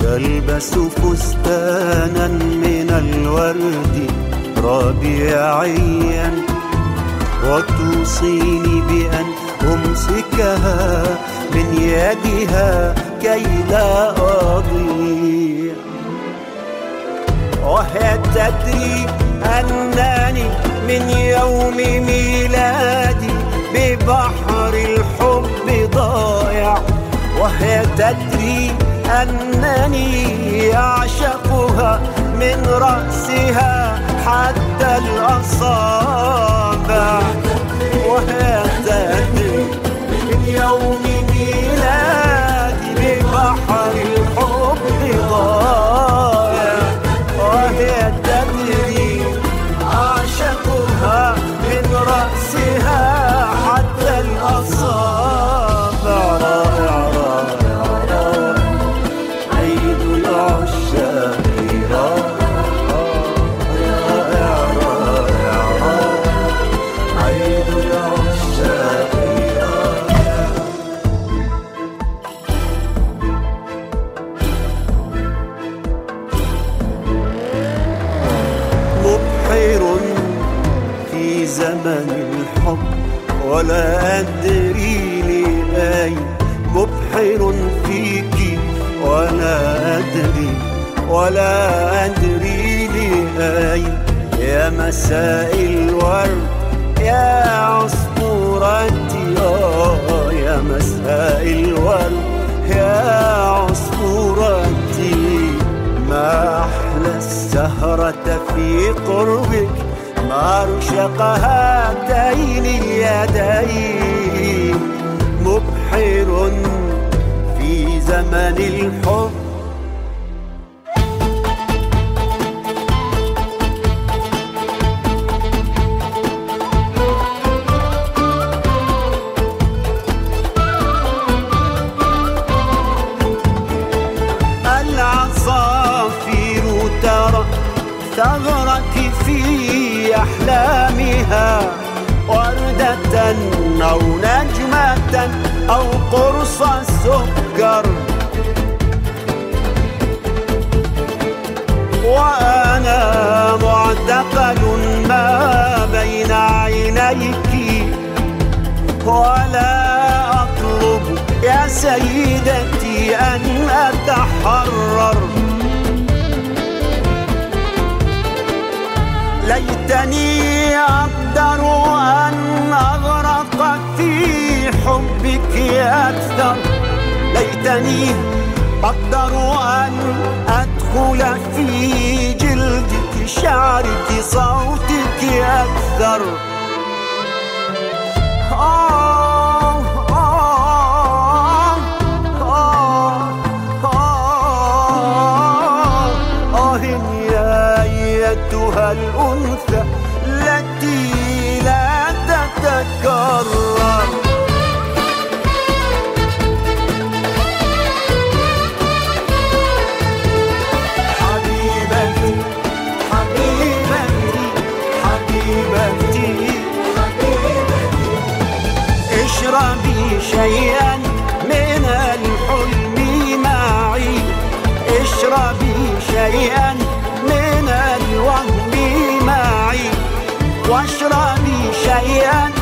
تلبس فستانا من الورد ربيعيا وتوصيني بأن أمسكها من يدها كي لا أضيع. وهي تدري أنني من يوم ميلادي ببحر الحب ضائع وهي تدري أنني أعشقها من رأسها حتى الأصابع. تدري من يوم زمن الحب ولا أدري لأين. مبحر فيك ولا أدري ولا أدري لأين. يا مساء الورد يا عصفورتي يا مساء الورد يا عصفورتي ما أحلى السهرة في قربك ما رشق هاتين اليدين مبحر في زمن الحب. في أحلامها وردة أو نجمة أو قرص سكر. وأنا معتقل ما بين عينيك ولا أطلب يا سيدتي أن أتحرر. ليتني أقدر أن أغرق في حبك أكثر. ليتني أقدر أن أدخل في جلدك شعرك صوتك أكثر. الأنثى التي لا تتكرر. اشربي شيئا من الحلم معي. اشربي شيئا واشربي شيئا.